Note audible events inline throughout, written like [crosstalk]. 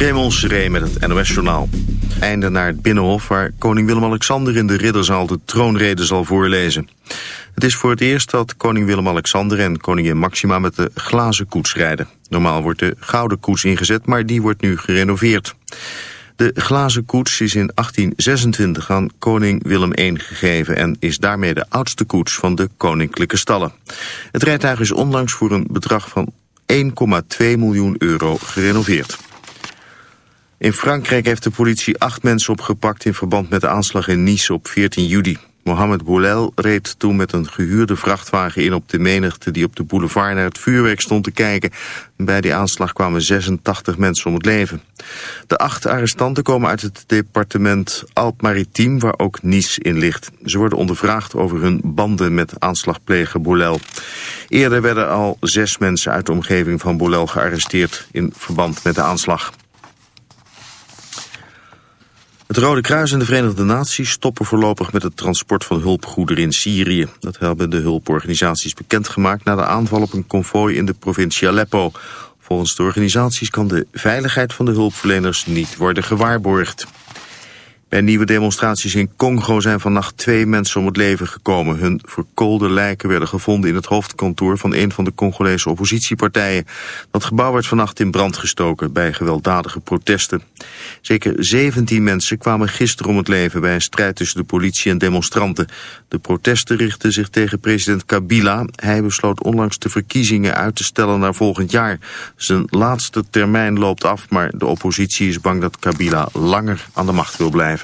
Raymond Seré met het NOS-journaal. Einde naar het Binnenhof waar koning Willem-Alexander in de ridderzaal de troonrede zal voorlezen. Het is voor het eerst dat koning Willem-Alexander en koningin Maxima met de glazen koets rijden. Normaal wordt de gouden koets ingezet, maar die wordt nu gerenoveerd. De glazen koets is in 1826 aan koning Willem I gegeven... en is daarmee de oudste koets van de koninklijke stallen. Het rijtuig is onlangs voor een bedrag van 1,2 miljoen euro gerenoveerd. In Frankrijk heeft de politie acht mensen opgepakt... in verband met de aanslag in Nice op 14 juli. Mohamed Boulel reed toen met een gehuurde vrachtwagen in op de menigte die op de boulevard naar het vuurwerk stond te kijken. Bij die aanslag kwamen 86 mensen om het leven. De acht arrestanten komen uit het departement Alpes-Maritiem waar ook Nice in ligt. Ze worden ondervraagd over hun banden met aanslagpleger Boulel. Eerder werden al zes mensen uit de omgeving van Boulel gearresteerd in verband met de aanslag. Het Rode Kruis en de Verenigde Naties stoppen voorlopig met het transport van hulpgoederen in Syrië. Dat hebben de hulporganisaties bekendgemaakt na de aanval op een konvooi in de provincie Aleppo. Volgens de organisaties kan de veiligheid van de hulpverleners niet worden gewaarborgd. Bij nieuwe demonstraties in Congo zijn vannacht twee mensen om het leven gekomen. Hun verkoolde lijken werden gevonden in het hoofdkantoor van een van de Congolese oppositiepartijen. Dat gebouw werd vannacht in brand gestoken bij gewelddadige protesten. Zeker 17 mensen kwamen gisteren om het leven bij een strijd tussen de politie en demonstranten. De protesten richtten zich tegen president Kabila. Hij besloot onlangs de verkiezingen uit te stellen naar volgend jaar. Zijn laatste termijn loopt af, maar de oppositie is bang dat Kabila langer aan de macht wil blijven.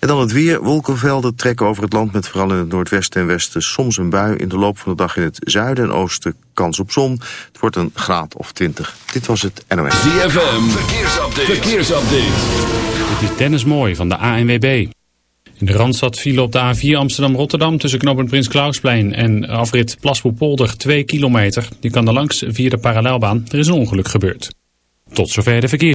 En dan het weer. Wolkenvelden trekken over het land met vooral in het noordwesten en westen soms een bui. In de loop van de dag in het zuiden en oosten kans op zon. Het wordt een graad of 20. Dit was het NOS. ZFM, verkeersupdate. verkeersupdate. Dit is Dennis Mooi van de ANWB. In de Randstad vielen op de A4 Amsterdam-Rotterdam tussen knooppunt Prins Klausplein en afrit Plasboepolder 2 kilometer. Die kan er langs via de parallelbaan. Er is een ongeluk gebeurd. Tot zover de verkeer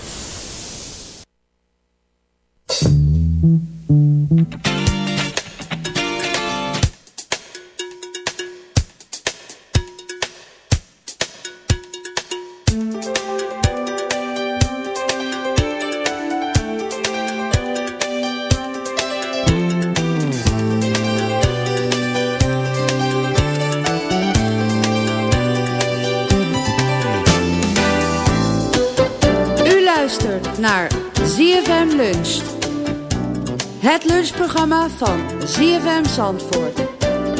Lunchprogramma van ZFM Zandvoort.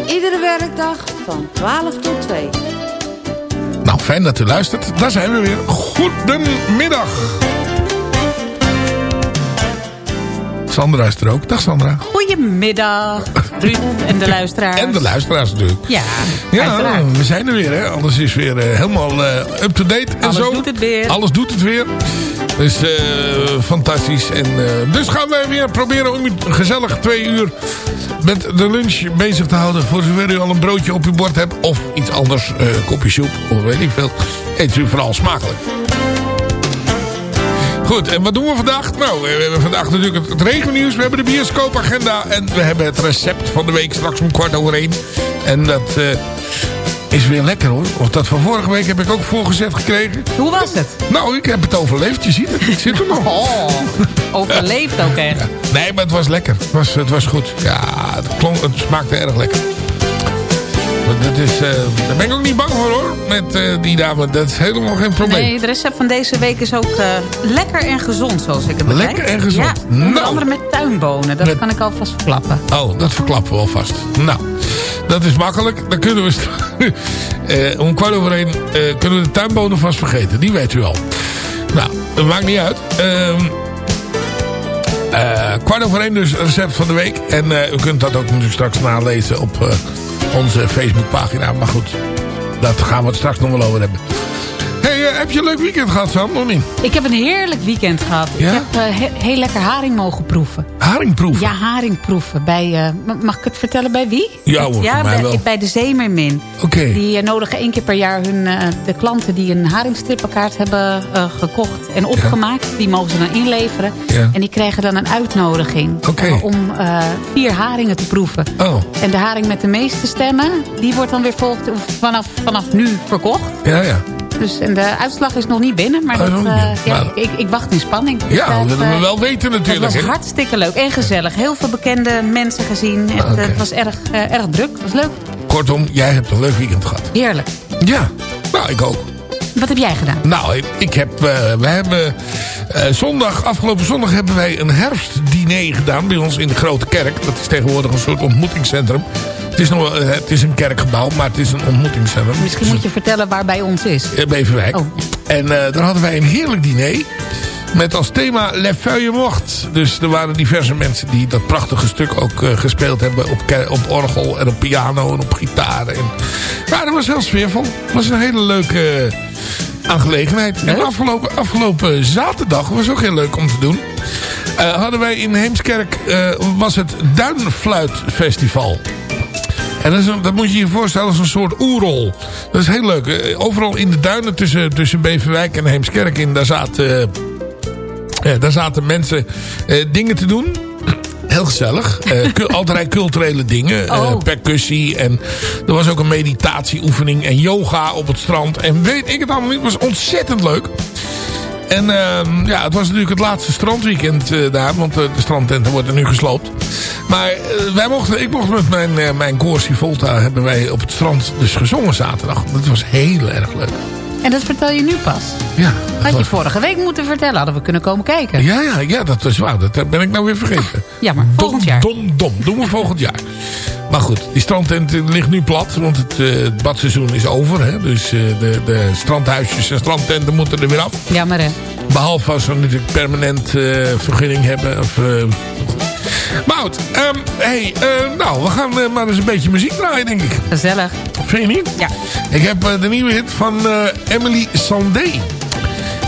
Iedere werkdag van 12 tot 2. Nou, fijn dat u luistert. Daar zijn we weer. Goedemiddag. Sandra is er ook. Dag Sandra. Goedemiddag. Ruud en de luisteraars. En de luisteraars natuurlijk. Ja, Ja, uiteraard. we zijn er weer. Hè. Alles is weer eh, helemaal eh, up-to-date en Alles zo. doet het weer. Alles doet het weer. Dus eh, fantastisch. En, eh, dus gaan wij weer proberen om u gezellig twee uur met de lunch bezig te houden. Voor zover u al een broodje op uw bord hebt. Of iets anders. eh kopje soep. Of weet ik veel. Eet u vooral smakelijk. Goed, en wat doen we vandaag? Nou, we hebben vandaag natuurlijk het, regennieuws. We hebben de bioscoopagenda. En we hebben het recept van de week straks om kwart over één. En dat is weer lekker hoor. Of dat van vorige week heb ik ook voorgezet gekregen. Hoe was het? Nou, ik heb het overleefd. Je ziet het. Ik zit er nog. Oh, overleefd ook echt. Nee, maar het was lekker. Het was, het was goed. Ja, het, klonk, het smaakte erg lekker. Dat is, eh, daar ben ik ook niet bang voor hoor. Met eh, die dame. Dat is helemaal geen probleem. Nee, de recept van deze week is ook eh, lekker en gezond, zoals ik het begrijp. Lekker en gezond. Ja, onder Nou. andere met tuinbonen. Dat Met- kan ik alvast verklappen. Oh, dat verklappen we alvast. Nou, dat is makkelijk. Dan kunnen we... [laughs] eh, om kwart over één eh, kunnen we de tuinbonen vast vergeten. Die weet u al. Nou, dat maakt niet uit. Eh, kwart over één dus recept van de week. En u kunt dat ook natuurlijk straks nalezen op onze Facebookpagina. Maar goed, dat gaan we het straks nog wel over hebben. Eh, heb je een leuk weekend gehad, Sam? Of niet? Ik heb een heerlijk weekend gehad. Ja? Ik heb eh, he- heel lekker haring mogen proeven. Haringproef. Ja, haring proeven. Bij, eh, ma- mag ik het vertellen bij wie? Ja, hoor, ja bij, wel. bij de Zeemermin. Oké. Die nodigen één keer per jaar hun, de klanten die een haringstrippenkaart hebben gekocht en opgemaakt. Die mogen ze dan inleveren. Ja. En die krijgen dan een uitnodiging om vier haringen te proeven. Oh, En de haring met de meeste stemmen, die wordt dan weer volgt, vanaf, vanaf nu verkocht. ja, ja. Dus, en de uitslag is nog niet binnen, maar Oh, dat, eh, ja, Maar- ik, ik wacht in spanning. Ja, Dus, dat willen we eh, wel weten het natuurlijk. was hè. hartstikke leuk en gezellig. Heel veel bekende mensen gezien. Het, eh, het was erg, eh, erg druk. Het was leuk. Kortom, jij hebt een leuk weekend gehad. Heerlijk. Ja, nou ik ook. Wat heb jij gedaan? Nou, ik- ik heb, eh, we hebben eh, zondag, afgelopen zondag hebben wij een herfstdiner gedaan bij ons in de Grote Kerk. Dat is tegenwoordig een soort ontmoetingscentrum. Het is, nog, eh, het is een kerkgebouw, maar het is een ontmoetingscentrum. Misschien moet je vertellen waar bij ons is. Beverwijk. Oh. En eh, daar hadden wij een heerlijk diner. Met als thema Le Feuille Morte. Dus er waren diverse mensen die dat prachtige stuk ook eh, gespeeld hebben. Op, op orgel en op piano en op gitaar. En, ja, dat was heel sfeervol. Het was een hele leuke eh, aangelegenheid. En afgelopen, afgelopen zaterdag was ook heel leuk om te doen. hadden wij in Heemskerk was het Duinfluitfestival. En dat, is een- dat moet je je voorstellen als een soort oerol. Dat is heel leuk. Eh, Overal in de duinen tussen, tussen Beverwijk en Heemskerk in, daar zaten, eh, daar zaten mensen eh, dingen te doen. Heel gezellig. [laughs] Cu- allerlei culturele dingen. Oh. percussie. En er was ook een meditatieoefening. En yoga op het strand. En weet ik het allemaal niet. Het was ontzettend leuk. En ehm, ja, het was natuurlijk het laatste strandweekend daar. Want de strandtenten worden nu gesloopt. Maar eh, wij mochten, ik mocht met mijn, eh, mijn Corsi Volta... hebben wij op het strand dus gezongen zaterdag. Dat was heel erg leuk. En dat vertel je nu pas. Ja, Had je vorige week moeten vertellen. Hadden we kunnen komen kijken. ja, ja, ja, dat is waar. Dat ben ik nou weer vergeten. [laughs] Jammer, volgend jaar. Dom, dom. Doen we volgend jaar. Maar goed, die strandtent ligt nu plat. Want het, eh, het badseizoen is over. Hè? Dus de, de strandhuisjes en strandtenten moeten er weer af. Jammer hè. Behalve als we natuurlijk permanent vergunning hebben. Of, maar goed, ehm, hey, eh, nou, we gaan eh, maar eens een beetje muziek draaien, denk ik. Gezellig. Vind je niet? Ja. Ik heb eh, de nieuwe hit van eh, Emily Sandé.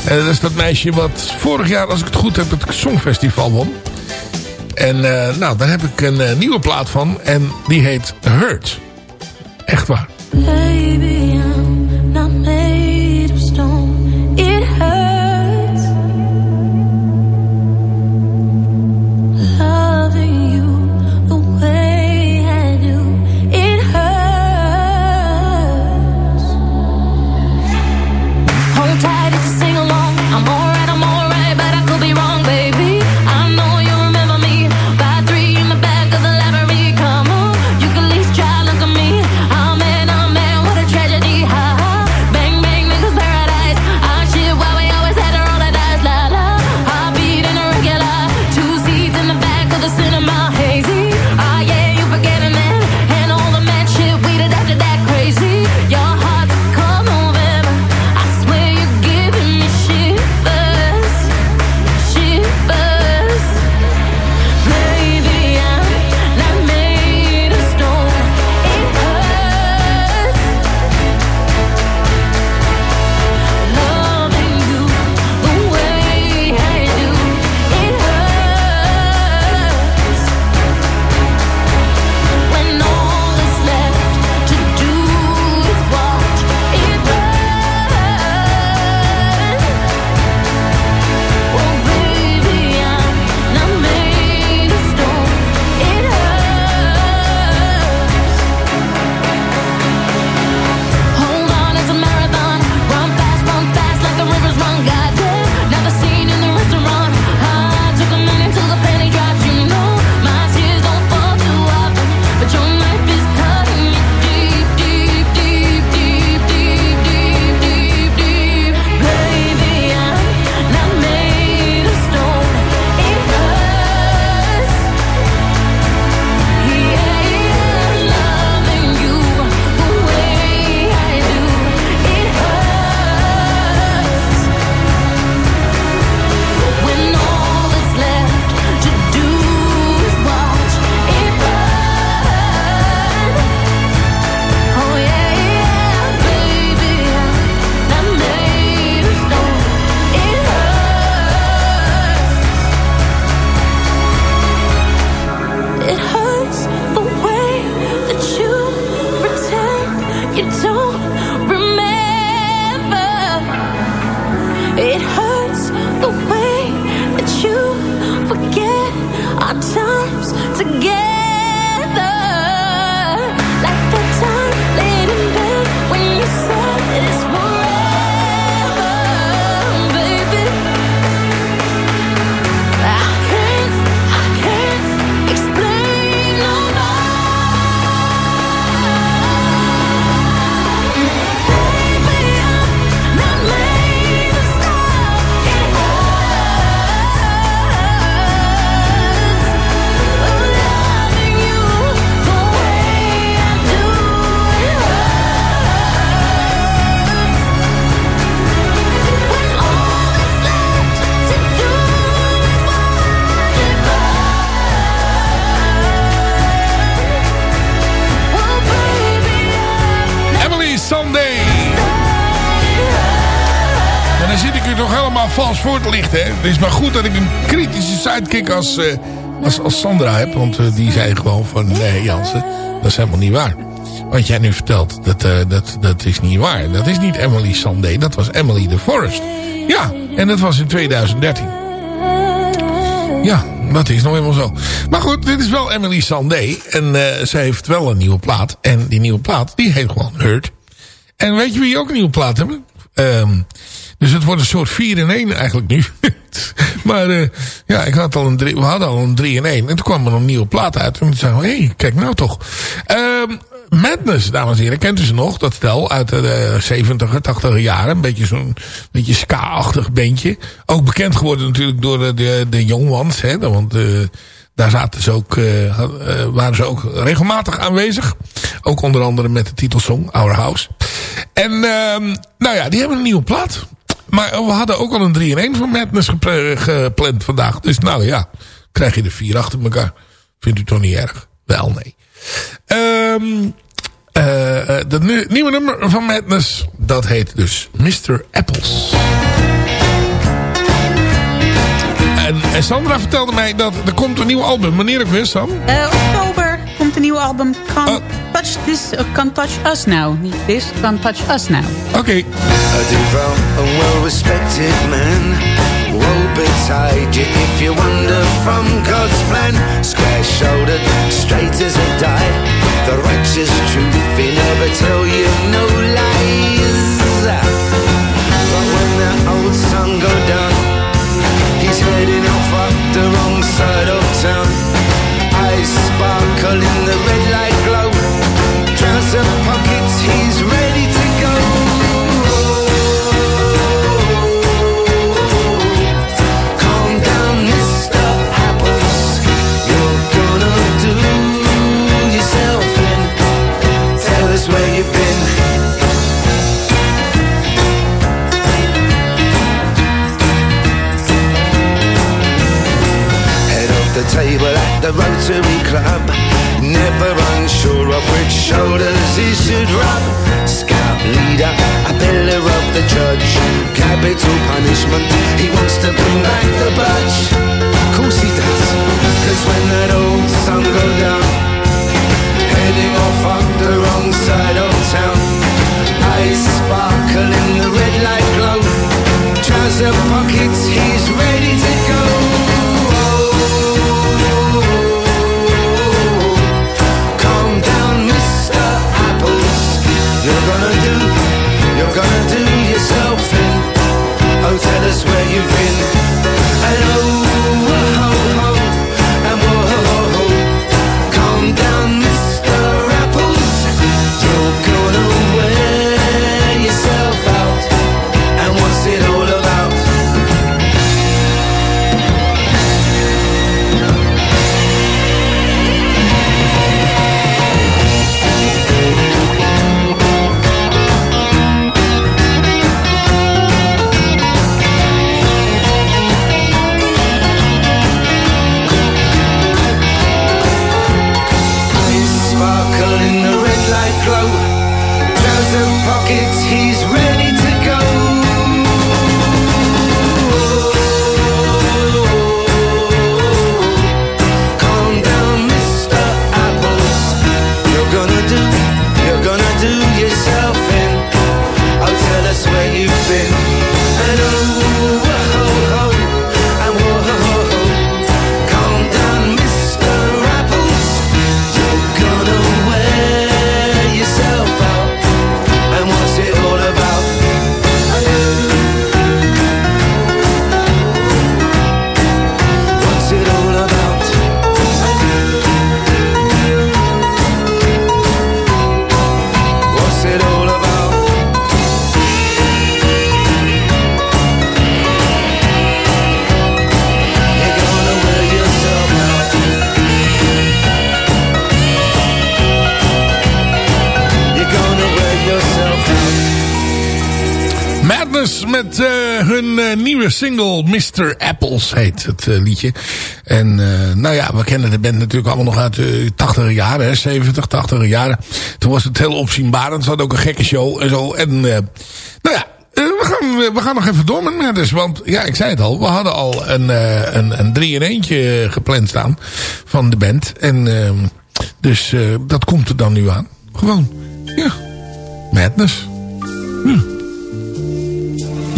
Dat is dat meisje wat vorig jaar, als ik het goed heb, het Songfestival won. En eh, nou, daar heb ik een eh, nieuwe plaat van. En die heet Hurt. Echt waar. Baby, Het is maar goed dat ik een kritische sidekick als, eh, als, als Sandra heb. Want eh, die zei gewoon van, nee Jansen, dat is helemaal niet waar. Wat jij nu vertelt, dat, eh, dat, dat is niet waar. Dat is niet Emily Sandé, dat was Emily de Forest. Ja, en dat was in 2013. Ja, dat is nou eenmaal zo. Maar goed, dit is wel Emily Sandé. En ze heeft wel een nieuwe plaat. En die nieuwe plaat, die heet gewoon Hurt. En weet je wie ook een nieuwe plaat hebben? Um, dus het wordt een soort 4 in 1 eigenlijk nu. [laughs] maar uh, ja, ik had al een we hadden al een 3 in 1. En toen kwam er een nieuwe plaat uit. En toen zei hé, hey, kijk nou toch. Um, Madness, dames en heren. Kent u ze nog? Dat stel uit de 70er, 80er jaren. Een beetje zo'n beetje ska-achtig bandje. Ook bekend geworden natuurlijk door de, de, Young Ones. Hè? Want uh, daar zaten ze ook, uh, waren ze ook regelmatig aanwezig. Ook onder andere met de titelsong Our House. En um, nou ja, die hebben een nieuwe plaat. Maar we hadden ook al een 3 in 1 van Madness gepland vandaag. Dus nou ja, krijg je er vier achter elkaar. Vindt u toch niet erg? Wel, nee. Um, de nieuwe nummer van Madness, dat heet dus Mr. Apples. En, Sandra vertelde mij dat er komt een nieuw album. Wanneer ook weer, Sam? Uh, oktober komt een nieuw album. Can't, uh, touch this, uh, can't Touch Us Now. Niet this, Can't Touch Us Now. Oké. Okay. A devout and well-respected man. Woe betide you if you wander from God's plan. Square-shouldered, straight as a die. The righteous truth, he never tell you no lies. But when that old sun go down, he's heading off up the wrong side of town. Sparkle in the red light glow. Trouser pockets, he's ready to go. Calm down, Mr. You're gonna do yourself in. Tell us where you've been. Head the table the Rotary Club. Never unsure of which shoulders he should rub. Scout leader, a pillar of the church. Capital punishment, he wants to bring back the budge. Course he does, hun uh, nieuwe single Mr. Apples heet het uh, liedje. En nou ja, we kennen de band natuurlijk allemaal nog uit de 80 jaren, hè, 70, 80 jaren. Toen was het heel opzienbarend. Ze hadden ook een gekke show en zo. En nou ja, Eh, we, gaan, we gaan nog even door met Madness. Want ja, ik zei het al. We hadden al een, eh, een, een drie in eentje gepland staan. Van de band. En ehm, dus eh, dat komt er dan nu aan. Gewoon. Ja. Madness.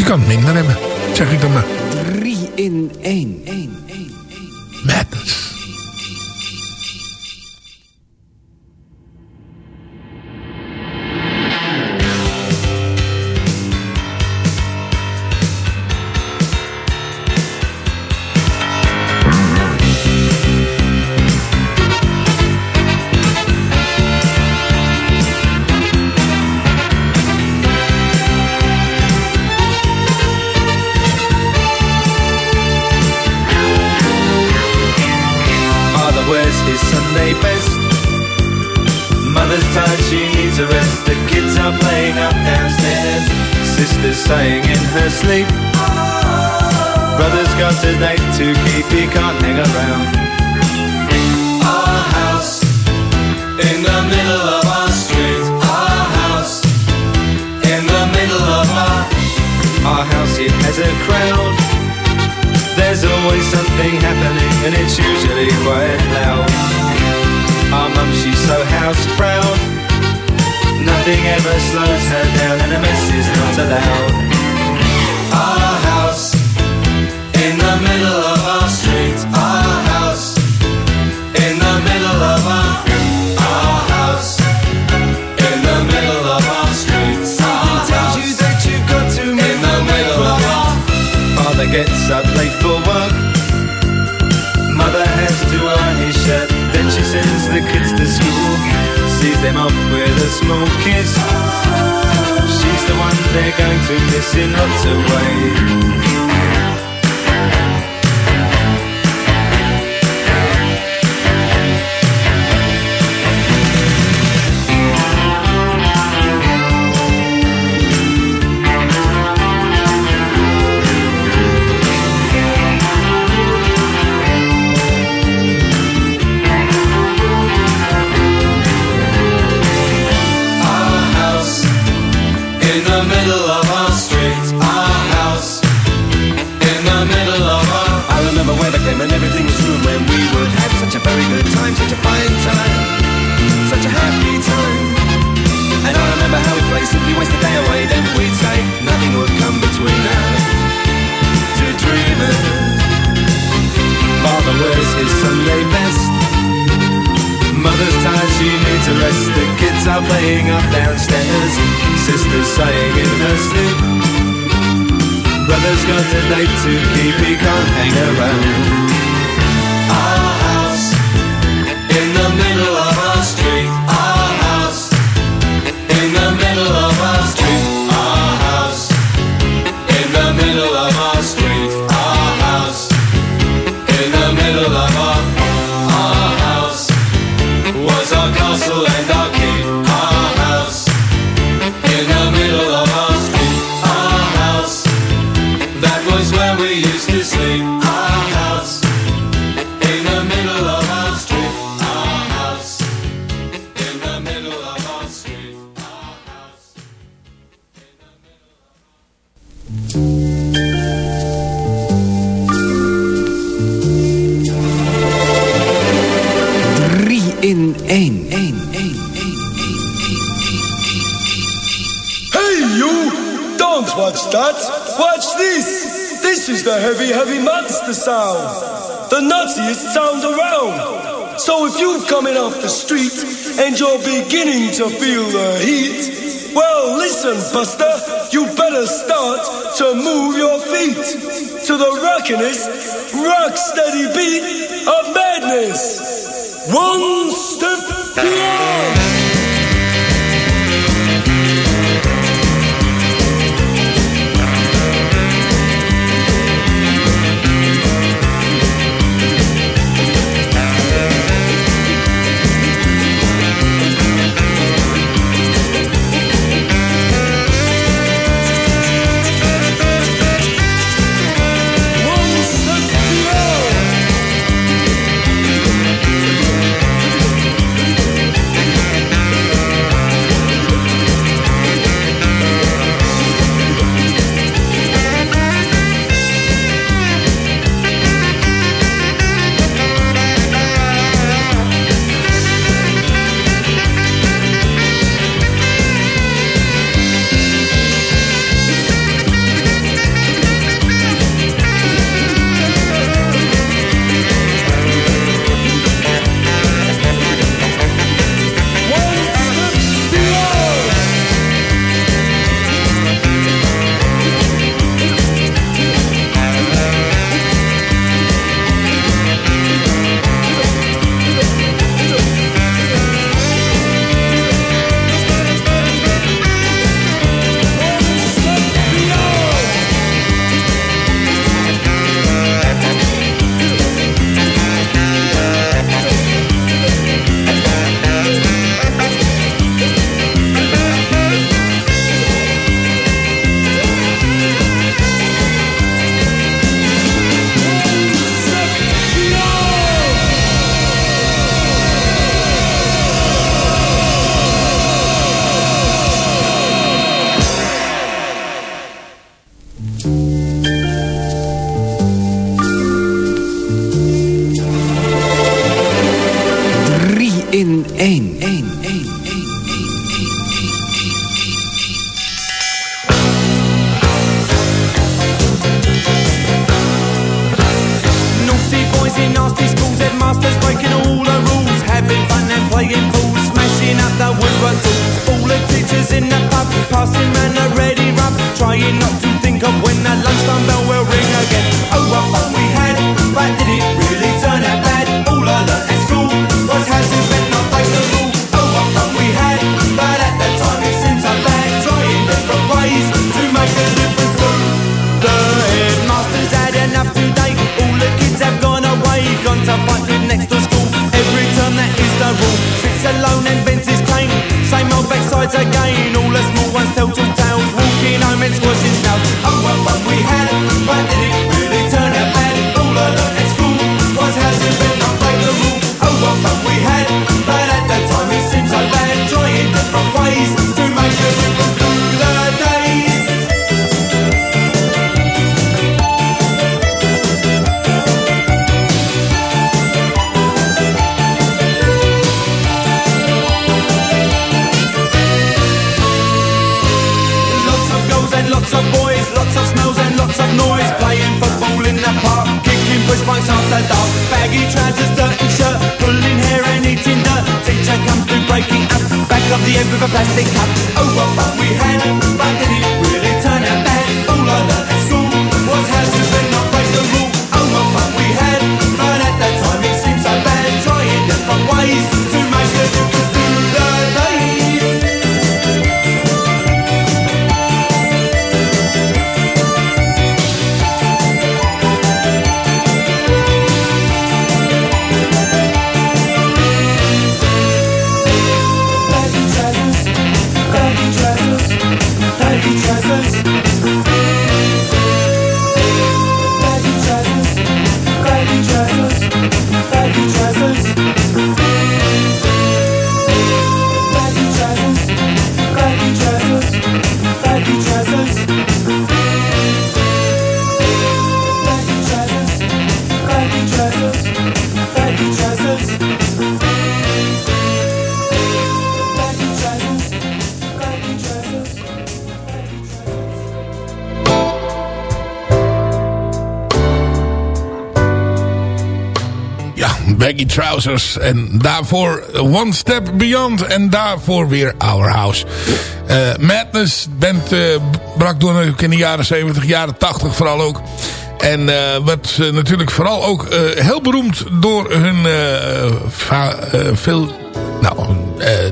Je kan het minder hebben. Zeg ik dan maar. 3 in 1. Madness. Sleep. Brother's got a date to keep, he can't hang around. Our house in the middle of our street. Our house in the middle of our our house. It has a crowd. There's always something happening and it's usually quite loud. Our mum, she's so house proud. Nothing ever slows her down and a mess is not allowed. Gets up late for work. Mother has to iron his shirt. Then she sends the kids to school. Sees them off with a small kiss. She's the one they're going to miss in lots of ways. Waste the day away. Then we'd say nothing would come between us. Two dreamers. Father wears his Sunday best. Mother's tired, she needs a rest. The kids are playing up downstairs. Sister's sighing in her sleep. Brother's got a date to keep, he can't hang around. Coming off the street and you're beginning to feel the heat, well, listen, Buster, you better start to move your feet to the rockinest, rock steady beat of madness! One step beyond! Trousers. En daarvoor One Step Beyond. En daarvoor weer Our House. Eh, Madness, band eh, brak door natuurlijk in de jaren 70, jaren 80 vooral ook. En eh werd natuurlijk vooral ook heel beroemd door hun veel... Nou,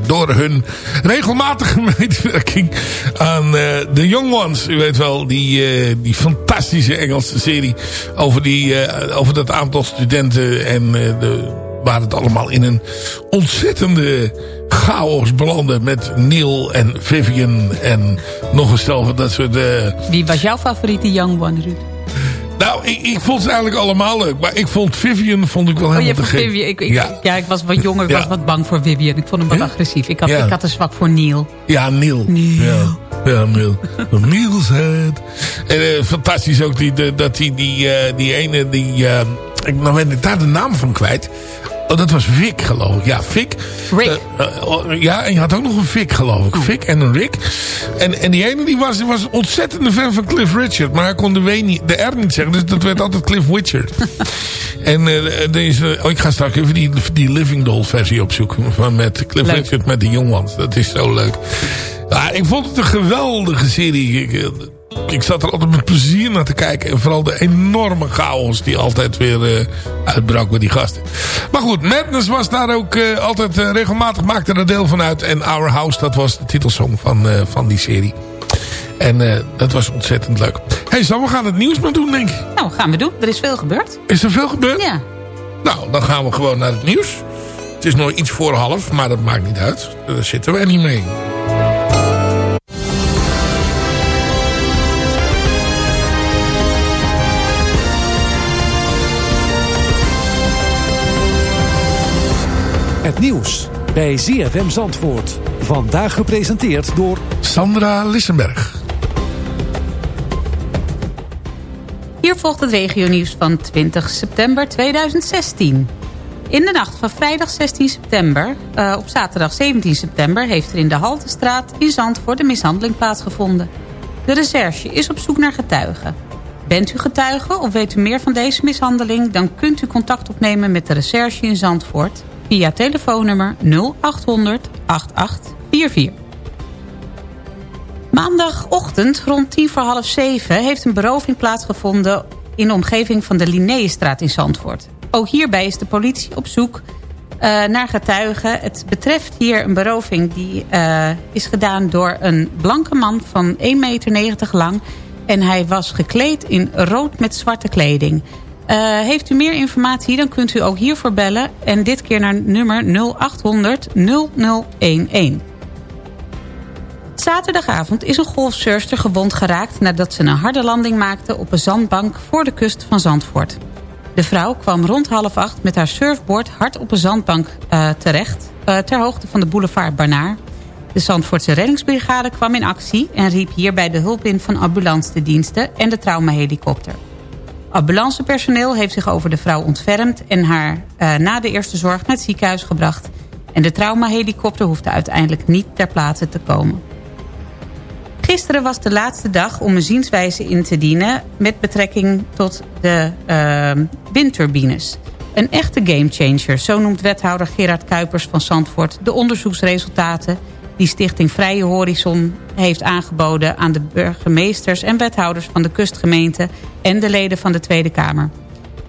door hun regelmatige [laughs] medewerking aan eh The Young Ones. U weet wel, die, eh, die fantastische Engelse serie over, die, eh, over dat aantal studenten en eh, de, waar het allemaal in een ontzettende chaos belandde met Neil en Vivian en nog een stel van dat soort... eh, Wie was jouw favoriete Young One, Ruud? Nou, ik, ik vond ze eigenlijk allemaal leuk. Maar ik vond Vivian vond ik wel Oh, je helemaal te gek. Vivian. Ik, ik, ja. ja. ik was wat jonger, ik Ja. was wat bang voor Vivian. Ik vond hem wat agressief. Ik had, Ja. ik had een zwak voor Neil. Ja, Neil. Ja, ja Neil. [laughs] Neil's head. En eh, fantastisch ook die, de- dat die, die, eh, die ene, die, eh, ik nou ben ik daar de naam van kwijt. Oh, dat was Vic, geloof ik. Ja, Vic. Rick. Eh, eh, oh, ja, en je had ook nog een Vic, geloof ik. Vic en een Rick. En, en die ene die was, die was een ontzettende fan van Cliff Richard. Maar hij kon de, w niet, de R niet zeggen. Dus dat werd altijd Cliff Richard. [laughs] en eh, deze, oh, ik ga straks even die, die Living Doll versie opzoeken. Van met Cliff Leuk. Richard met de Young Ones. Dat is zo leuk. Ja, ik vond het een geweldige serie. Ik, zat er altijd met plezier naar te kijken. En vooral de enorme chaos die altijd weer eh, uitbrak met die gasten. Maar goed, Madness was daar ook eh, altijd eh, regelmatig, maakte er deel van uit. En Our House, dat was de titelsong van, van die serie. En dat was ontzettend leuk. hey, Sam, we gaan het nieuws maar doen, denk ik. Nou, gaan we doen. Er is veel gebeurd. Is er veel gebeurd? Ja. Nou, dan gaan we gewoon naar het nieuws. Het is nog iets voor half, maar dat maakt niet uit. Daar zitten wij niet mee. Het nieuws bij ZFM Zandvoort. Vandaag gepresenteerd door... Sandra Lissenberg. Hier volgt het regionieuws van 20 september 2016. In de nacht van vrijdag 16 september uh, op zaterdag 17 september... heeft er in de Haltestraat in Zandvoort een mishandeling plaatsgevonden. De recherche is op zoek naar getuigen. Bent u getuige of weet u meer van deze mishandeling... dan kunt u contact opnemen met de recherche in Zandvoort... via telefoonnummer 0800 8844. Maandagochtend rond tien voor half zeven... heeft een beroving plaatsgevonden in de omgeving van de Linnéestraat in Zandvoort. Ook hierbij is de politie op zoek uh, naar getuigen. Het betreft hier een beroving die uh, is gedaan door een blanke man van 1,90 meter lang. En hij was gekleed in rood met zwarte kleding. Uh, heeft u meer informatie, dan kunt u ook hiervoor bellen. En dit keer naar nummer 0800 0011. Zaterdagavond is een golfsurfster gewond geraakt... nadat ze een harde landing maakte op een zandbank voor de kust van Zandvoort. De vrouw kwam rond half acht met haar surfboard hard op een zandbank uh, terecht... Uh, ter hoogte van de boulevard Barnaar. De Zandvoortse reddingsbrigade kwam in actie... en riep hierbij de hulp in van ambulancediensten en de traumahelikopter. Ambulancepersoneel heeft zich over de vrouw ontfermd... en haar uh, na de eerste zorg naar het ziekenhuis gebracht... en de traumahelikopter hoefde uiteindelijk niet ter plaatse te komen. Gisteren was de laatste dag om een zienswijze in te dienen... met betrekking tot de uh, windturbines. Een echte gamechanger, zo noemt wethouder Gerard Kuipers van Zandvoort... de onderzoeksresultaten die Stichting Vrije Horizon heeft aangeboden... aan de burgemeesters en wethouders van de kustgemeente... en de leden van de Tweede Kamer.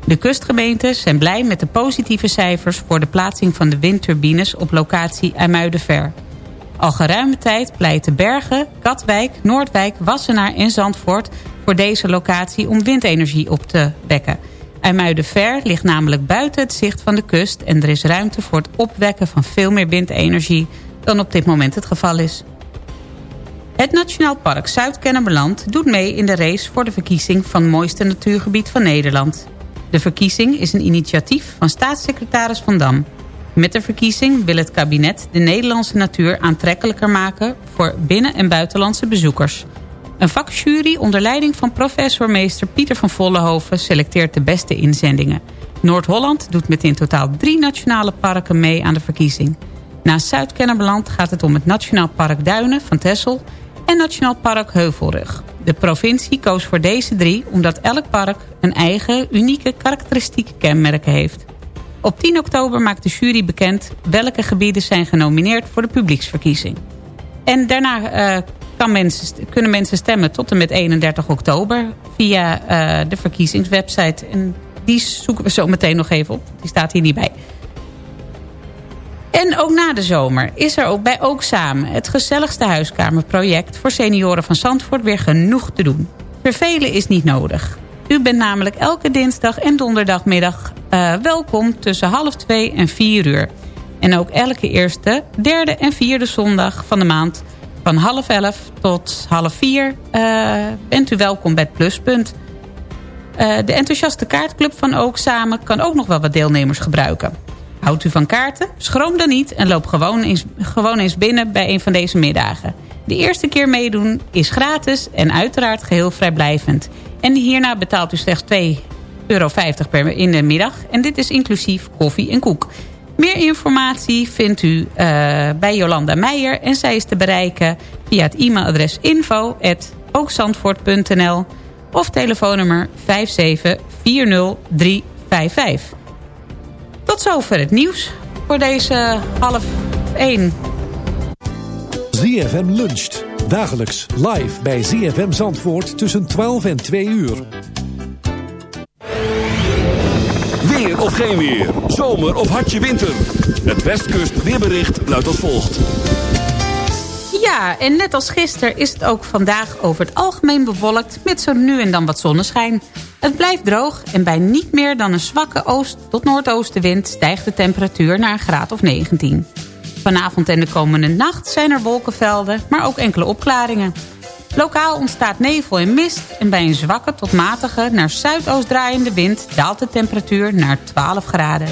De kustgemeentes zijn blij met de positieve cijfers... voor de plaatsing van de windturbines op locatie IJmuidenver... Al geruime tijd pleiten Bergen, Katwijk, Noordwijk, Wassenaar en Zandvoort... voor deze locatie om windenergie op te wekken. IJmuidenver ligt namelijk buiten het zicht van de kust... en er is ruimte voor het opwekken van veel meer windenergie... dan op dit moment het geval is. Het Nationaal Park Zuid-Kennemerland doet mee in de race... voor de verkiezing van mooiste natuurgebied van Nederland. De verkiezing is een initiatief van staatssecretaris Van Dam... Met de verkiezing wil het kabinet de Nederlandse natuur aantrekkelijker maken voor binnen- en buitenlandse bezoekers. Een vakjury onder leiding van professormeester Pieter van Vollenhoven selecteert de beste inzendingen. Noord-Holland doet met in totaal drie nationale parken mee aan de verkiezing. Na Zuid-Kennemerland gaat het om het Nationaal Park Duinen van Texel en Nationaal Park Heuvelrug. De provincie koos voor deze drie omdat elk park een eigen, unieke, karakteristieke kenmerken heeft. Op 10 oktober maakt de jury bekend welke gebieden zijn genomineerd voor de publieksverkiezing. En daarna uh, kan mensen, kunnen mensen stemmen tot en met 31 oktober via uh, de verkiezingswebsite. En die zoeken we zo meteen nog even op. Die staat hier niet bij. En ook na de zomer is er ook bij Ook Samen... het gezelligste huiskamerproject voor senioren van Zandvoort weer genoeg te doen. Vervelen is niet nodig. U bent namelijk elke dinsdag en donderdagmiddag uh, welkom tussen half twee en vier uur. En ook elke eerste, derde en vierde zondag van de maand... van half elf tot half vier uh, bent u welkom bij het Pluspunt. Uh, de enthousiaste kaartclub van Ook Samen kan ook nog wel wat deelnemers gebruiken. Houdt u van kaarten? Schroom dan niet en loop gewoon eens, gewoon eens binnen bij een van deze middagen. De eerste keer meedoen is gratis en uiteraard geheel vrijblijvend. En hierna betaalt u slechts 2,50 euro per in de middag. En dit is inclusief koffie en koek. Meer informatie vindt u uh, bij Jolanda Meijer. En zij is te bereiken via het e-mailadres info.ookzandvoort.nl of telefoonnummer 5740355. Tot zover het nieuws voor deze half 1. ZFM luncht. Dagelijks live bij ZFM Zandvoort tussen 12 en 2 uur. Weer of geen weer. Zomer of hartje winter. Het Westkust weerbericht luidt als volgt. Ja, en net als gisteren is het ook vandaag over het algemeen bewolkt... met zo nu en dan wat zonneschijn. Het blijft droog en bij niet meer dan een zwakke oost- tot noordoostenwind... stijgt de temperatuur naar een graad of 19. Vanavond en de komende nacht zijn er wolkenvelden, maar ook enkele opklaringen. Lokaal ontstaat nevel en mist en bij een zwakke tot matige naar zuidoost draaiende wind daalt de temperatuur naar 12 graden.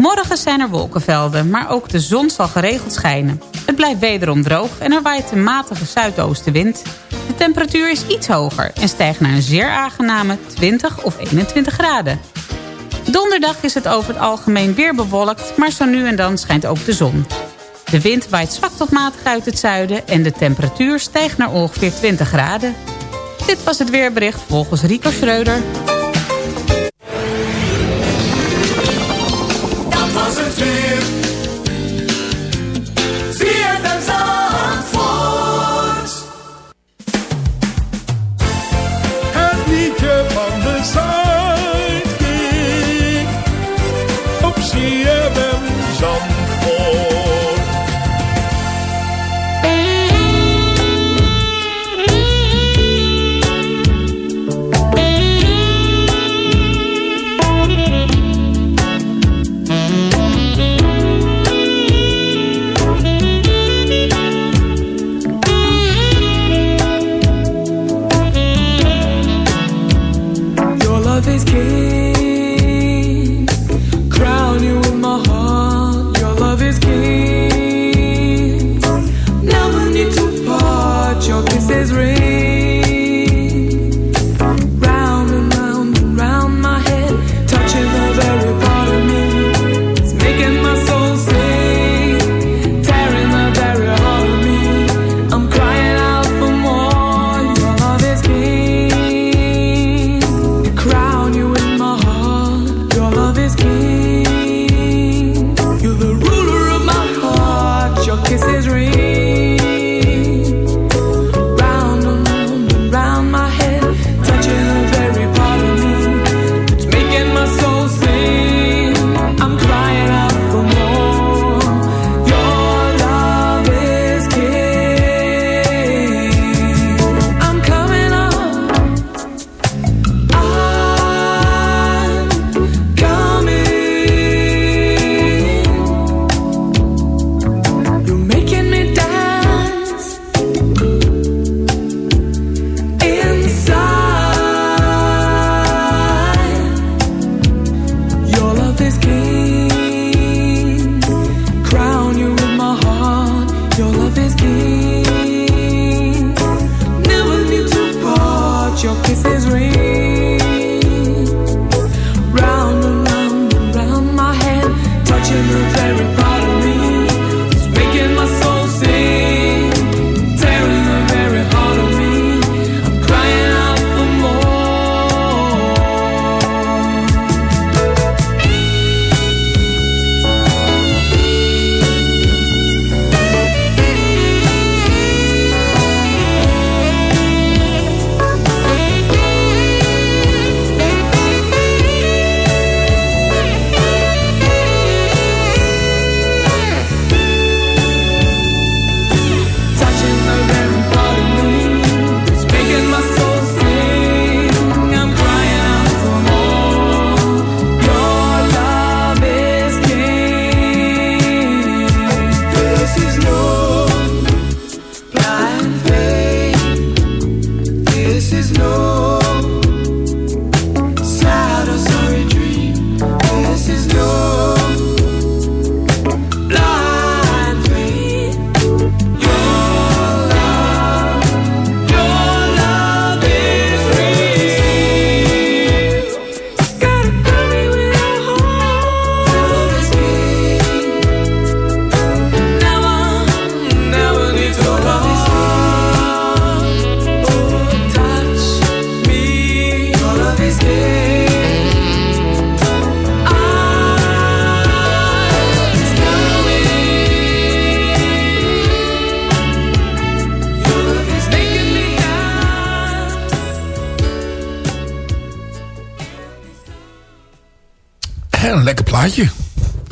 Morgen zijn er wolkenvelden, maar ook de zon zal geregeld schijnen. Het blijft wederom droog en er waait een matige zuidoostenwind. De temperatuur is iets hoger en stijgt naar een zeer aangename 20 of 21 graden. Donderdag is het over het algemeen weer bewolkt, maar zo nu en dan schijnt ook de zon. De wind waait zwak tot matig uit het zuiden en de temperatuur stijgt naar ongeveer 20 graden. Dit was het weerbericht volgens Rico Schreuder.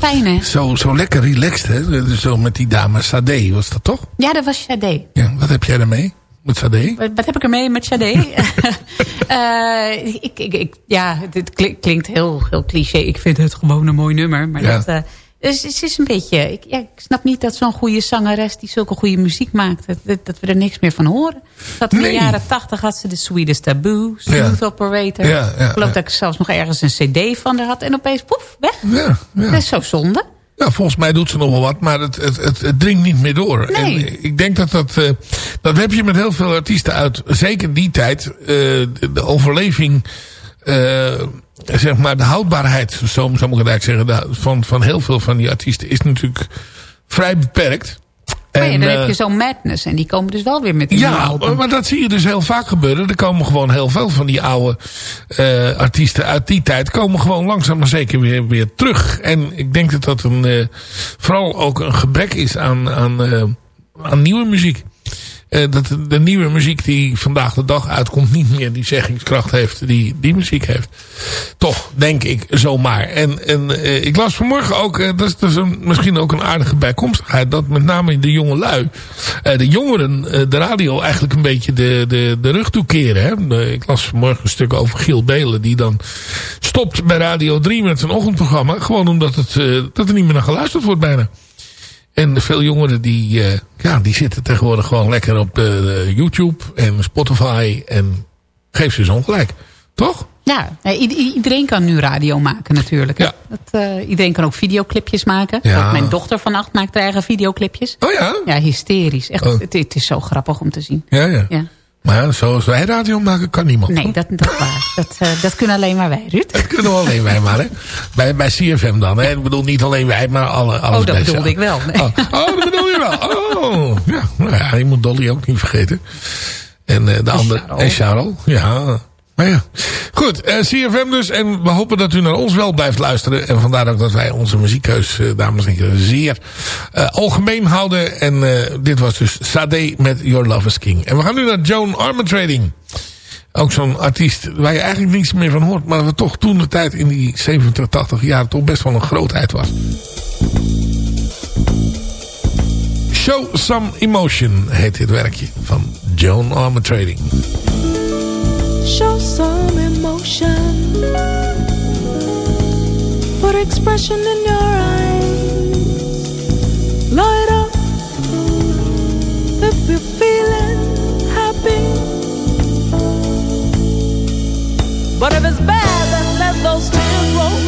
Fijn hè? Zo, zo lekker relaxed, hè? Dus Zo met die dame Sade, was dat toch? Ja, dat was Sade. Ja, wat heb jij ermee? Met Sade? Wat, wat heb ik ermee met Sade? [laughs] [laughs] Eh, ik, ik, ik, ja, dit kli- klinkt heel, heel cliché. Ik vind het gewoon een mooi nummer. Maar Ja. dat, eh, dus het is een beetje... Ik, ja, ik snap niet dat zo'n goede zangeres die zulke goede muziek maakt... Dat, dat, we er niks meer van horen. Dat in de jaren tachtig had ze de Sweetest Taboo, Smooth Ja. Operator. Ja, ja, ik geloof dat ik zelfs nog ergens een cd van haar had. En opeens, poef, weg. Dat is zo zonde. Ja, volgens mij doet ze nog wel wat, maar het, het, het, het dringt niet meer door. Nee. En ik denk dat dat... eh, dat heb je met heel veel artiesten uit. Zeker in die tijd. eh, de, de overleving zeg maar de houdbaarheid, zo, zo moet ik het eigenlijk zeggen, van, van heel veel van die artiesten is natuurlijk vrij beperkt. Maar ja, En, dan eh, heb je zo'n madness en die komen dus wel weer met nieuw ja, album. maar dat zie je dus heel vaak gebeuren. Er komen gewoon heel veel van die oude eh, artiesten uit die tijd... komen gewoon langzaam maar zeker weer, weer terug. En ik denk dat dat een, eh, vooral ook een gebrek is aan, aan, eh, aan nieuwe muziek. Eh, dat de, nieuwe muziek die vandaag de dag uitkomt... niet meer die zeggingskracht heeft die die muziek heeft. Toch, denk ik, zomaar. En, en eh, ik las vanmorgen ook... eh, dat is, een, misschien ook een aardige bijkomstigheid... dat met name de jonge lui... de jongeren de radio eigenlijk een beetje de, de, de rug toekeren. Hè? Ik las vanmorgen een stuk over Giel Belen... die dan stopt bij Radio 3 met zijn ochtendprogramma... gewoon omdat het, dat er niet meer naar geluisterd wordt bijna. En veel jongeren die, eh, ja, die zitten tegenwoordig gewoon lekker op eh, YouTube en Spotify. En geef ze eens ongelijk. Toch? Ja, iedereen kan nu radio maken natuurlijk. hè. Dat, eh, iedereen kan ook videoclipjes maken. Ja. Ook mijn dochter van acht maakt haar eigen videoclipjes. Oh ja? Ja, hysterisch. Echt, Oh. het, het is zo grappig om te zien. Ja, ja. Ja. Maar ja, zoals wij radio maken kan niemand. Nee, dat, dat waar. Dat, eh, dat kunnen alleen maar wij, Ruud. Dat kunnen we alleen wij maar, hè. Bij, bij CFM dan, hè. Ik bedoel, niet alleen wij, maar alle, alles Oh, dat bedoelde ik wel. Nee. Oh, oh, dat bedoel je wel. Oh, ja. Nou ja, je moet Dolly ook niet vergeten. En eh, de andere... En Charles. Ja. Maar ja. Goed, eh, CFM dus. En we hopen dat u naar ons wel blijft luisteren. En vandaar ook dat wij onze muziekkeus, eh, dames en heren, zeer eh, algemeen houden. En eh, dit was dus Sade met Your Love is King. En we gaan nu naar Joan Armatrading. Ook zo'n artiest waar je eigenlijk niets meer van hoort. Maar wat toch toen de tijd in die 70, 80 jaar toch best wel een grootheid was. Show Some Emotion heet dit werkje van Joan Armatrading. Show some emotion. Put expression in your eyes. Light up if you're feeling happy. But if it's bad, then let those tears roll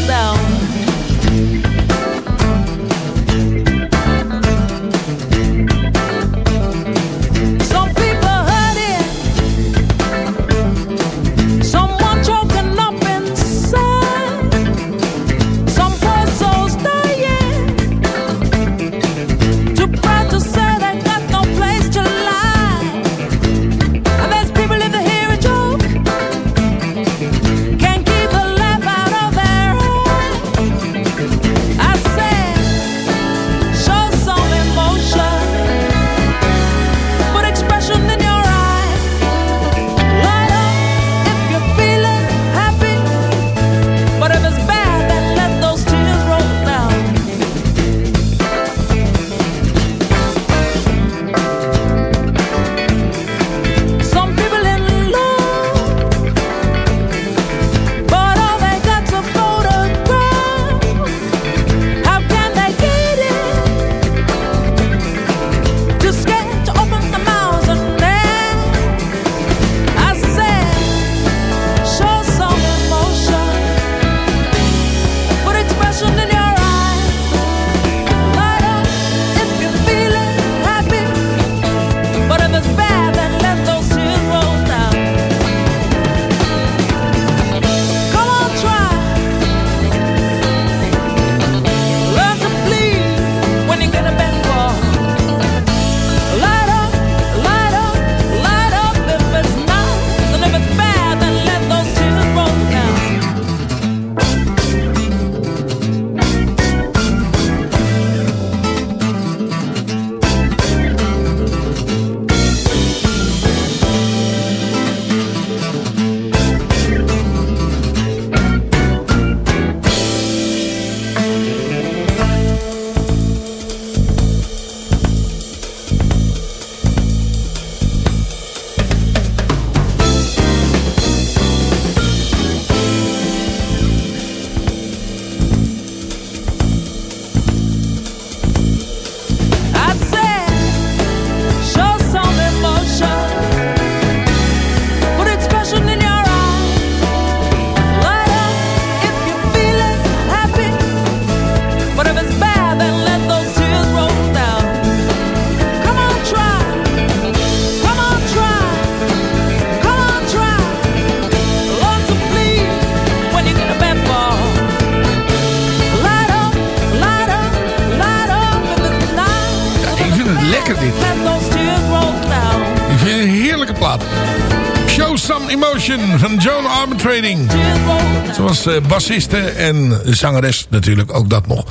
bassiste en zangeres natuurlijk, ook dat nog.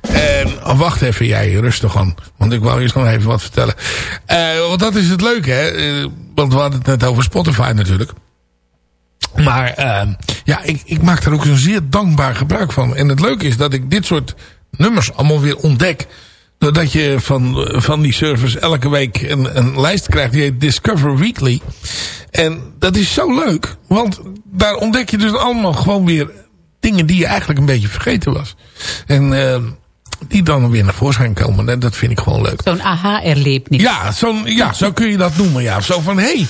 En oh, wacht even jij, rustig aan. Want ik wou eerst nog even wat vertellen. Uh, want dat is het leuke, hè. Uh, want we hadden het net over Spotify natuurlijk. Maar ja, ik, ik maak er ook een zeer dankbaar gebruik van. En het leuke is dat ik dit soort nummers allemaal weer ontdek. Doordat je van, van die service elke week een, een lijst krijgt. Die heet Discover Weekly. En dat is zo leuk. Want daar ontdek je dus allemaal gewoon weer dingen die je eigenlijk een beetje vergeten was. En uh, die dan weer naar voorschijn komen. En dat vind ik gewoon leuk. Zo'n aha-erlebnis. Ja, zo'n, ja, zo kun je dat noemen. Ja. Zo van, hé, hey,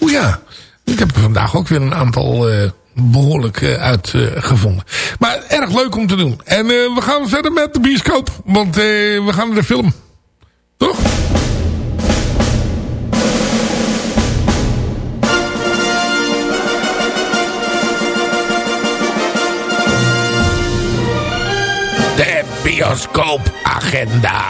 o ja, ik heb vandaag ook weer een aantal uh, behoorlijk uh, uitgevonden. maar erg leuk om te doen. En we gaan verder met de bioscoop. Want we gaan naar de film. Toch? Bioscoopagenda.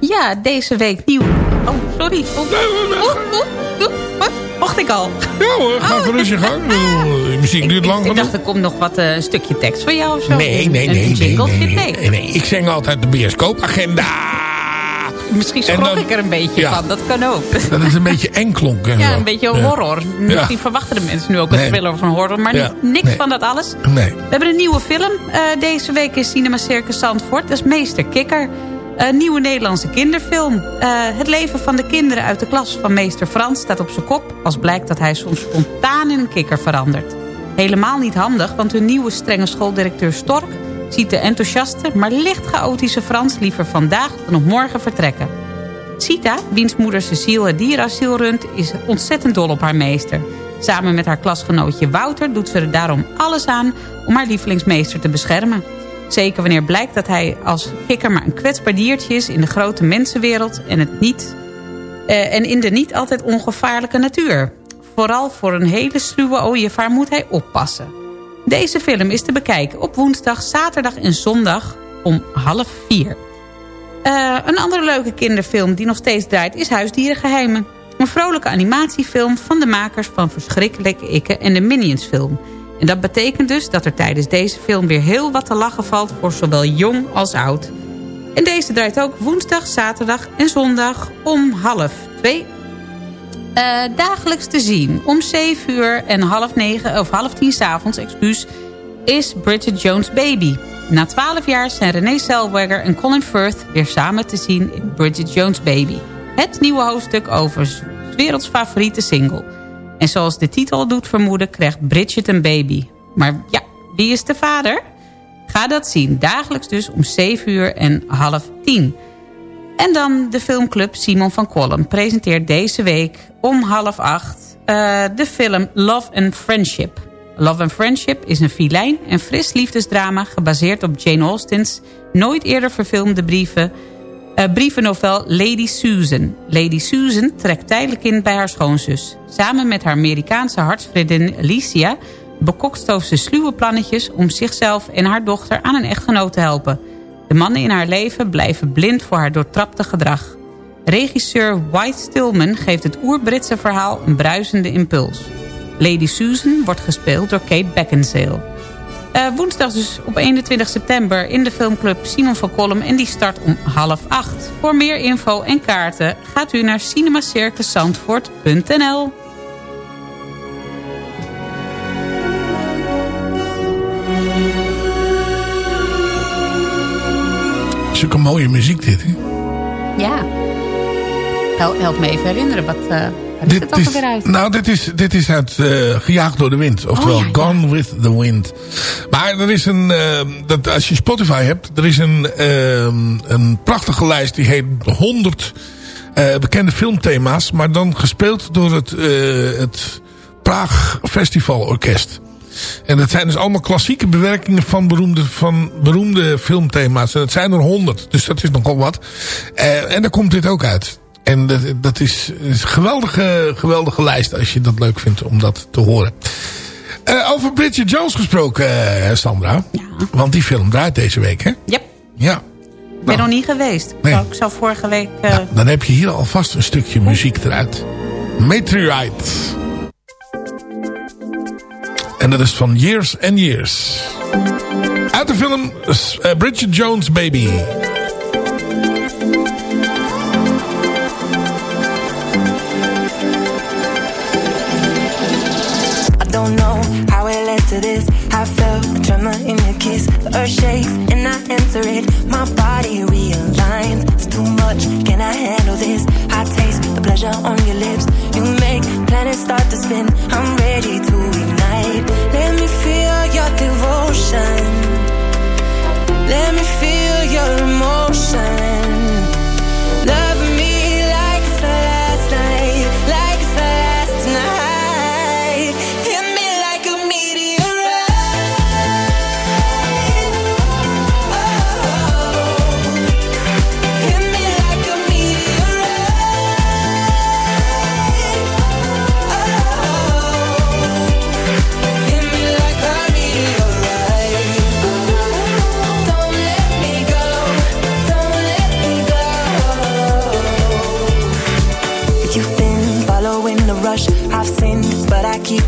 Ja, deze week nieuw. Oh, sorry. Oh, oh, oh, Mocht ik al? Ja hoor, ga gerust je gang. [laughs] Muziek duurt lang Ik dacht, er komt nog wat een stukje tekst voor jou of zo. Nee, nee, nee. nee, nee, nee, nee. Ik zing altijd de bioscoopagenda. Misschien schrok dan, ik er een beetje ja, van. Dat kan ook. Dat is een beetje enklonk. Ja, een beetje horror. Misschien ja. verwachten de mensen nu ook een nee. thriller van horror. Maar ja. niks nee. van dat alles. Nee. We hebben een nieuwe film uh, deze week in Cinema Circus Zandvoort. Dat is Meester Kikker. Een nieuwe Nederlandse kinderfilm. Uh, het leven van de kinderen uit de klas van meester Frans staat op zijn kop... als blijkt dat hij soms spontaan in een kikker verandert. Helemaal niet handig, want hun nieuwe strenge schooldirecteur Stork... ziet de enthousiaste, maar licht chaotische Frans liever vandaag dan op morgen vertrekken. Sita, wiens moeder Cecile het dierasiel runt, is ontzettend dol op haar meester. Samen met haar klasgenootje Wouter doet ze er daarom alles aan om haar lievelingsmeester te beschermen. Zeker wanneer blijkt dat hij als kikker maar een kwetsbaar diertje is in de grote mensenwereld en, het niet, eh, en in de niet altijd ongevaarlijke natuur. Vooral voor een hele sluwe ooievaar moet hij oppassen. Deze film is te bekijken op woensdag, zaterdag en zondag om half vier. Uh, een andere leuke kinderfilm die nog steeds draait is Huisdierengeheimen. Een vrolijke animatiefilm van de makers van Verschrikkelijke Ikke en de Minions film. En dat betekent dus dat er tijdens deze film weer heel wat te lachen valt voor zowel jong als oud. En deze draait ook woensdag, zaterdag en zondag om half twee. Uh, dagelijks te zien om 7 uur en half, negen, of half tien s'avonds excuus, is Bridget Jones' Baby. Na 12 jaar zijn Renee Zellweger en Colin Firth weer samen te zien in Bridget Jones' Baby. Het nieuwe hoofdstuk over werelds favoriete single. En zoals de titel doet vermoeden krijgt Bridget een baby. Maar ja, wie is de vader? Ga dat zien. Dagelijks dus om 7 uur en half 10. En dan de filmclub Simon van Kolm presenteert deze week om half 8 uh, de film Love and Friendship. Love and Friendship is een filijn en fris liefdesdrama... gebaseerd op Jane Austen's nooit eerder verfilmde brieven... Brievennovel Lady Susan. Lady Susan trekt tijdelijk in bij haar schoonzus. Samen met haar Amerikaanse hartsvriendin Alicia... bekokstooft ze sluwe plannetjes om zichzelf en haar dochter aan een echtgenoot te helpen. De mannen in haar leven blijven blind voor haar doortrapte gedrag. Regisseur White Stillman geeft het oer-Britse verhaal een bruisende impuls. Lady Susan wordt gespeeld door Kate Beckinsale. Uh, woensdag dus op 21 september in de filmclub Simon van Kolm. En die start om half acht. Voor meer info en kaarten gaat u naar cinemacircuszandvoort.nl Zulke mooie muziek dit, hè? Ja. Help, help me even herinneren wat... Uh, dit is, nou, dit is, dit is uit uh, Gejaagd door de Wind. Oftewel, oh, ja, Gone with the Wind. Maar er is een, uh, dat, als je Spotify hebt, er is een, uh, een prachtige lijst die heet 100 bekende filmthema's. Maar dan gespeeld door het, het Praag Festival Orkest. En dat zijn dus allemaal klassieke bewerkingen van beroemde, van beroemde filmthema's. En dat zijn er 100, dus dat is nogal wat. en daar komt dit ook uit. En dat, dat is, is, een geweldige, geweldige lijst als je dat leuk vindt om dat te horen. Eh, over Bridget Jones gesproken, eh, Sandra. Ja. Want die film draait deze week, hè? Yep. Ja. Ik ben nog niet geweest. Nee. Ik zou vorige week... eh, Nou, dan heb je hier alvast een stukje muziek eruit. Meteorite. En dat is van Years and Years. Uit de film eh, Bridget Jones Baby. I don't know how it led to this. I felt a tremor in your kiss. The earth shakes and I answer it. My body realigns. It's too much. Can I handle this? I taste the pleasure on your lips. You make planets start to spin. I'm ready to your devotion. Let me feel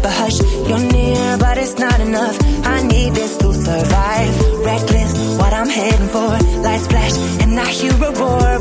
but hush. You're near, but it's not enough. I need this to survive. Reckless, what I'm heading for. Lights flash, and I hear a roar.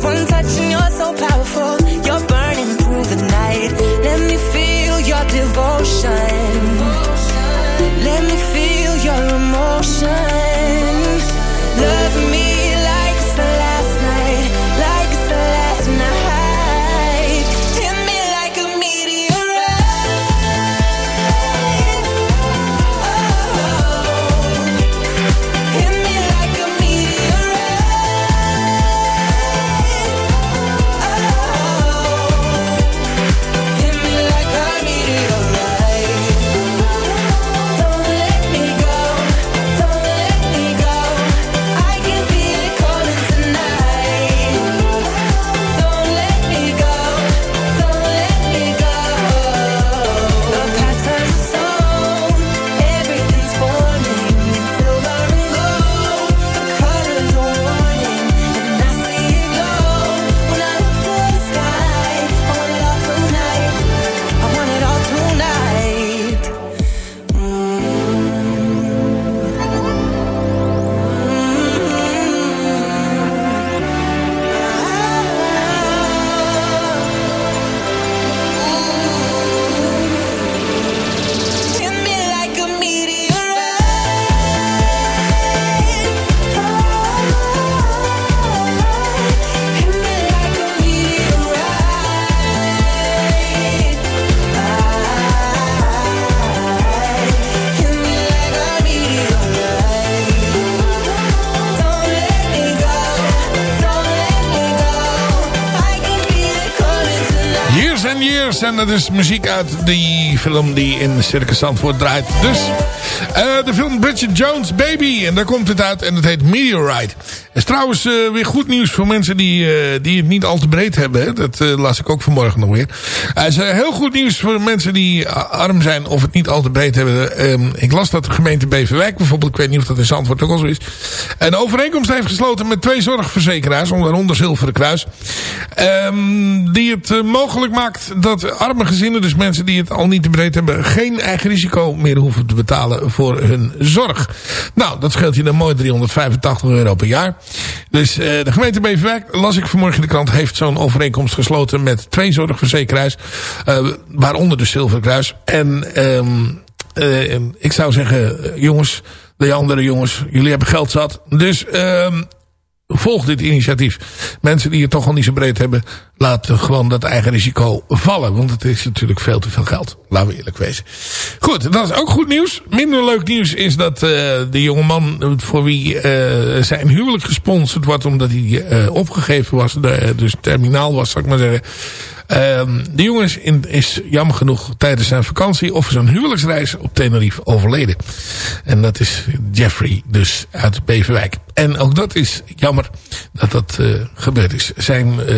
Los Dat is muziek uit die film die in Circus Zandvoort draait. Dus eh, de film Bridget Jones Baby. En daar komt het uit en het heet Meteorite. is trouwens eh, weer goed nieuws voor mensen die, eh, die het niet al te breed hebben. Hè. Dat las ik ook vanmorgen nog weer. Het is heel goed nieuws voor mensen die arm zijn of het niet al te breed hebben. Ehm, ik las dat de gemeente Beverwijk bijvoorbeeld, ik weet niet of dat in Zandvoort ook al zo is, een overeenkomst heeft gesloten met twee zorgverzekeraars, onder Zilveren Kruis. Ehm, die het mogelijk maakt dat arme gezinnen, dus mensen die het al niet te breed hebben, geen eigen risico meer hoeven te betalen voor hun zorg. Nou, dat scheelt je dan mooi 385 euro per jaar. Dus eh, de gemeente Beverwijk, las ik vanmorgen in de krant, heeft zo'n overeenkomst gesloten met twee zorgverzekeraars. eh, waaronder de Zilveren Kruis. En eh, ik zou zeggen, jongens, de andere jongens, jullie hebben geld zat. Dus ehm, volg dit initiatief. Mensen die het toch al niet zo breed hebben, laten gewoon dat eigen risico vallen. Want het is natuurlijk veel te veel geld. Laten we eerlijk wezen. Goed, dat is ook goed nieuws. Minder leuk nieuws is dat uh, de jongeman voor wie uh, zijn huwelijk gesponsord wordt... omdat hij uh, opgegeven was, dus terminaal was, zou ik maar zeggen... Ehm, de jongen is, in, is jammer genoeg tijdens zijn vakantie of zijn huwelijksreis op Tenerife overleden. En dat is Jeffrey dus uit Beverwijk. En ook dat is jammer dat dat eh, gebeurd is. Zijn eh,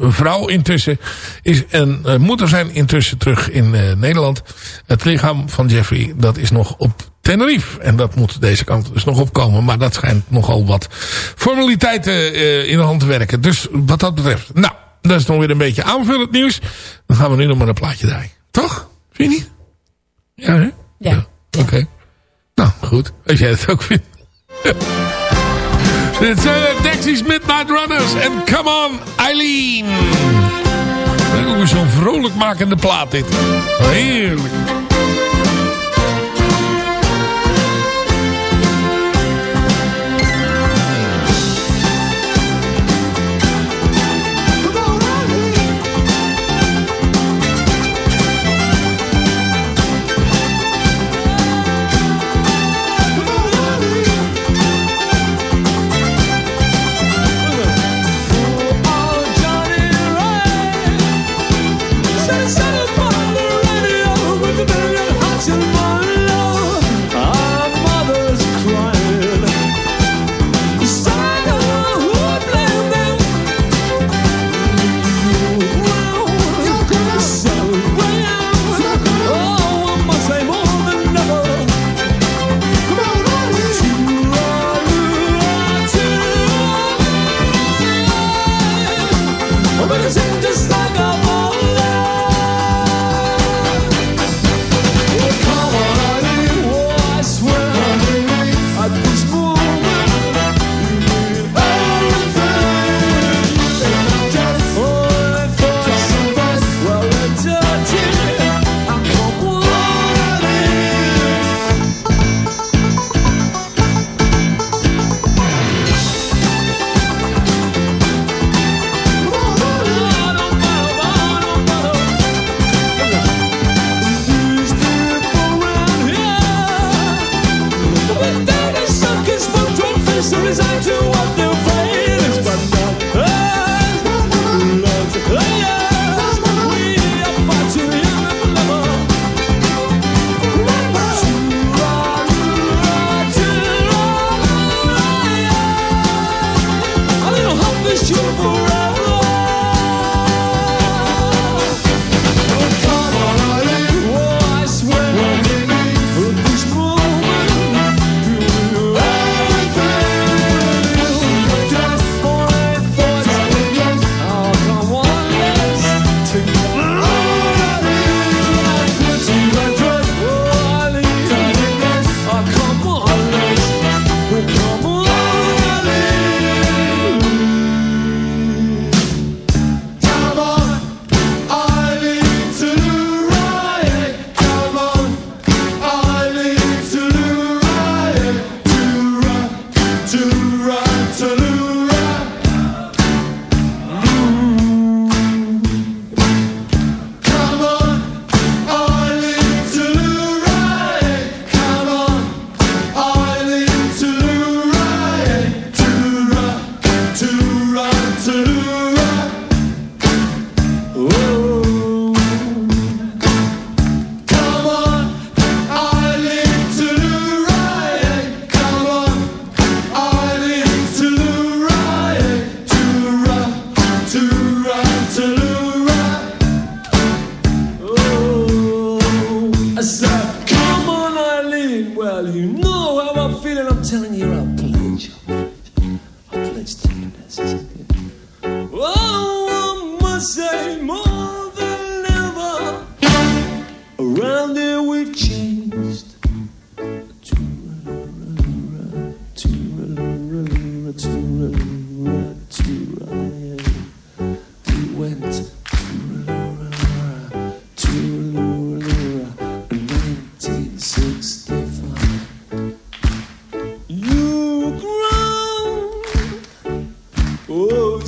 vrouw intussen is en uh, moeder zijn intussen terug in Nederland. Het lichaam van Jeffrey dat is nog op Tenerife. En dat moet deze kant dus nog opkomen. Maar dat schijnt nogal wat formaliteiten in de hand te werken. Dus wat dat betreft. Nou, dat is nog weer een beetje aanvullend nieuws. Dan gaan we nu nog maar een plaatje draaien. Toch? Vind je niet? Ja, hè? Ja. ja. Oké. Okay. Nou, goed. Als jij het ook vindt. Dit zijn de Dexys Midnight Runners. En come on, Eileen. Ook zo'n vrolijk makende plaat dit. Heerlijk.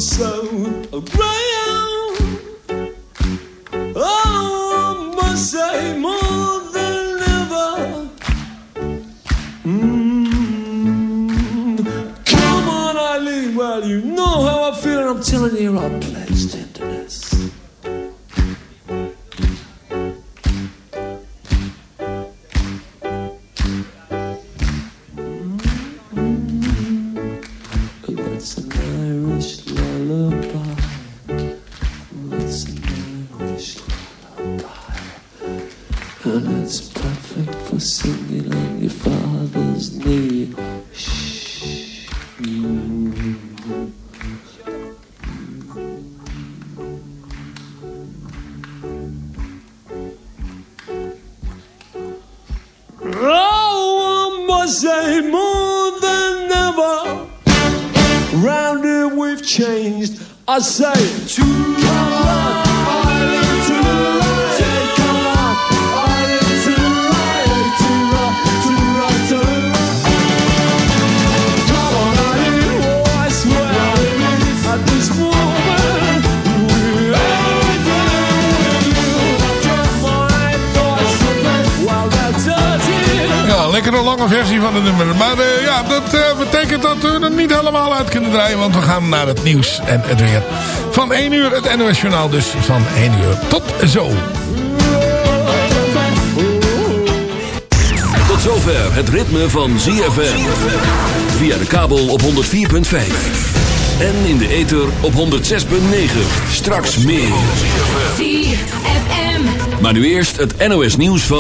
so around. Oh, must say more than ever. Mm. Come on, Eileen. Well, you know how I feel, and I'm telling you, I'm blessed. Naar het nieuws en het weer. Van 1 uur het NOS Journaal dus van 1 uur. Tot zo. Tot zover het ritme van ZFM. Via de kabel op 104.5. En in de ether op 106.9. Straks meer. ZFM. Maar nu eerst het NOS nieuws van...